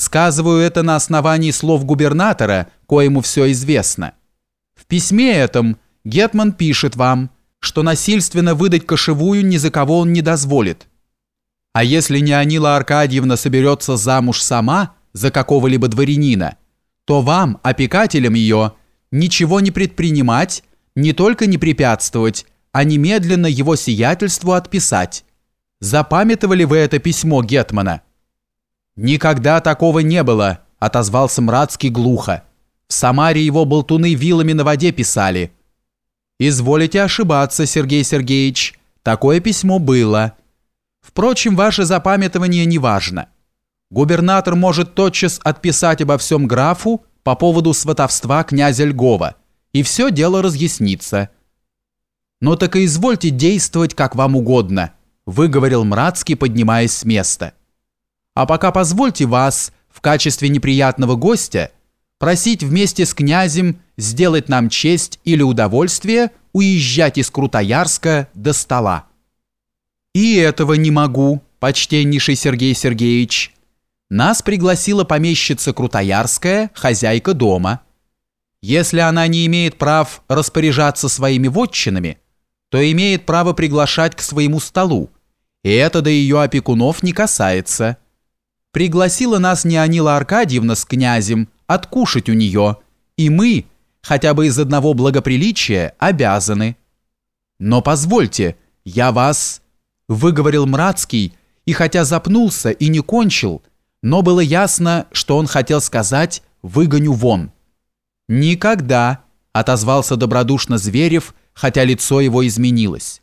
Сказываю это на основании слов губернатора, коему все известно. В письме этом Гетман пишет вам, что насильственно выдать кошевую ни за кого он не дозволит. А если Неонила Аркадьевна соберется замуж сама за какого-либо дворянина, то вам, опекателям ее, ничего не предпринимать, не только не препятствовать, а немедленно его сиятельству отписать. Запамятовали вы это письмо Гетмана? Никогда такого не было, отозвался Мрацкий глухо. В Самаре его болтуны вилами на воде писали. Изволите ошибаться, Сергей Сергеевич. Такое письмо было. Впрочем, ваше запамятование не важно. Губернатор может тотчас отписать обо всем графу по поводу сватовства князя Льгова, и все дело разъяснится. «Ну так и извольте действовать, как вам угодно», выговорил Мрацкий, поднимаясь с места. «А пока позвольте вас, в качестве неприятного гостя, просить вместе с князем сделать нам честь или удовольствие уезжать из Крутоярска до стола». «И этого не могу, почтеннейший Сергей Сергеевич. Нас пригласила помещица Крутоярская, хозяйка дома. Если она не имеет прав распоряжаться своими вотчинами, то имеет право приглашать к своему столу, и это до ее опекунов не касается. Пригласила нас Неонила Аркадьевна с князем откушать у нее, и мы, хотя бы из одного благоприличия, обязаны. Но позвольте, я вас выговорил Мрацкий, и хотя запнулся и не кончил, но было ясно, что он хотел сказать «выгоню вон». «Никогда», — отозвался добродушно Зверев, хотя лицо его изменилось.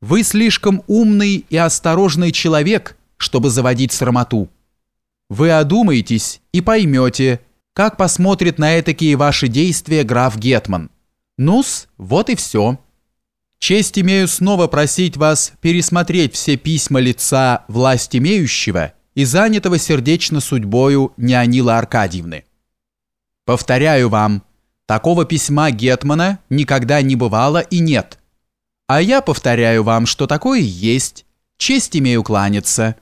«Вы слишком умный и осторожный человек, чтобы заводить срамоту. Вы одумаетесь и поймете, как посмотрит на этакие ваши действия граф Гетман. Нус, вот и все». Честь имею снова просить вас пересмотреть все письма лица власть имеющего и занятого сердечно судьбою Неонила Аркадьевны. Повторяю вам, такого письма Гетмана никогда не бывало и нет. А я повторяю вам, что такое есть. Честь имею кланяться.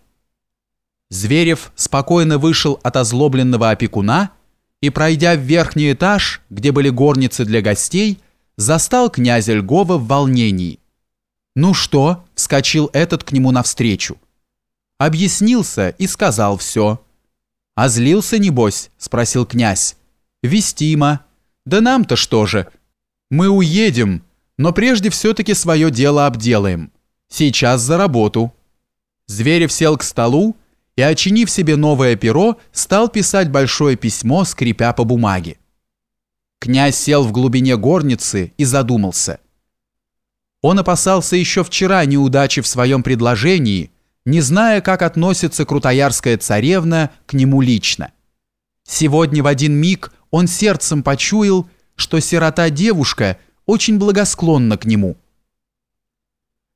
Зверев спокойно вышел от озлобленного опекуна и, пройдя в верхний этаж, где были горницы для гостей, застал князя Льгова в волнении. «Ну что?» – вскочил этот к нему навстречу. Объяснился и сказал все. «А злился, небось?» – спросил князь. «Вестимо. Да нам-то что же? Мы уедем, но прежде все-таки свое дело обделаем. Сейчас за работу». Зверев сел к столу и, очинив себе новое перо, стал писать большое письмо, скрипя по бумаге. Князь сел в глубине горницы и задумался. Он опасался еще вчера неудачи в своем предложении, не зная, как относится крутоярская царевна к нему лично. Сегодня в один миг он сердцем почуял, что сирота-девушка очень благосклонна к нему.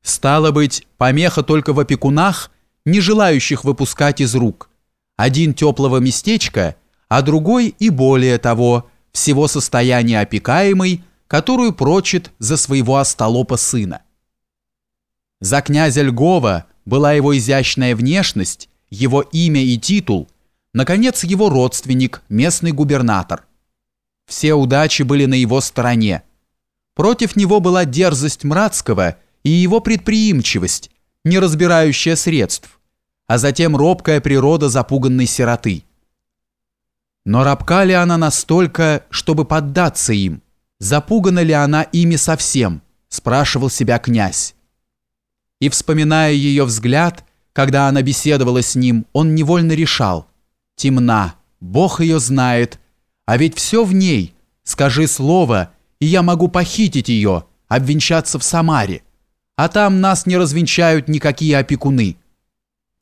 Стало быть, помеха только в опекунах, не желающих выпускать из рук. Один теплого местечка, а другой и более того – всего состояния опекаемой, которую прочит за своего остолопа сына. За князя Льгова была его изящная внешность, его имя и титул, наконец его родственник, местный губернатор. Все удачи были на его стороне. Против него была дерзость Мрацкого и его предприимчивость, не разбирающая средств, а затем робкая природа запуганной сироты. Но рабка ли она настолько, чтобы поддаться им? Запугана ли она ими совсем? Спрашивал себя князь. И вспоминая ее взгляд, когда она беседовала с ним, он невольно решал. Темна, Бог ее знает, а ведь все в ней. Скажи слово, и я могу похитить ее, обвенчаться в Самаре. А там нас не развенчают никакие опекуны.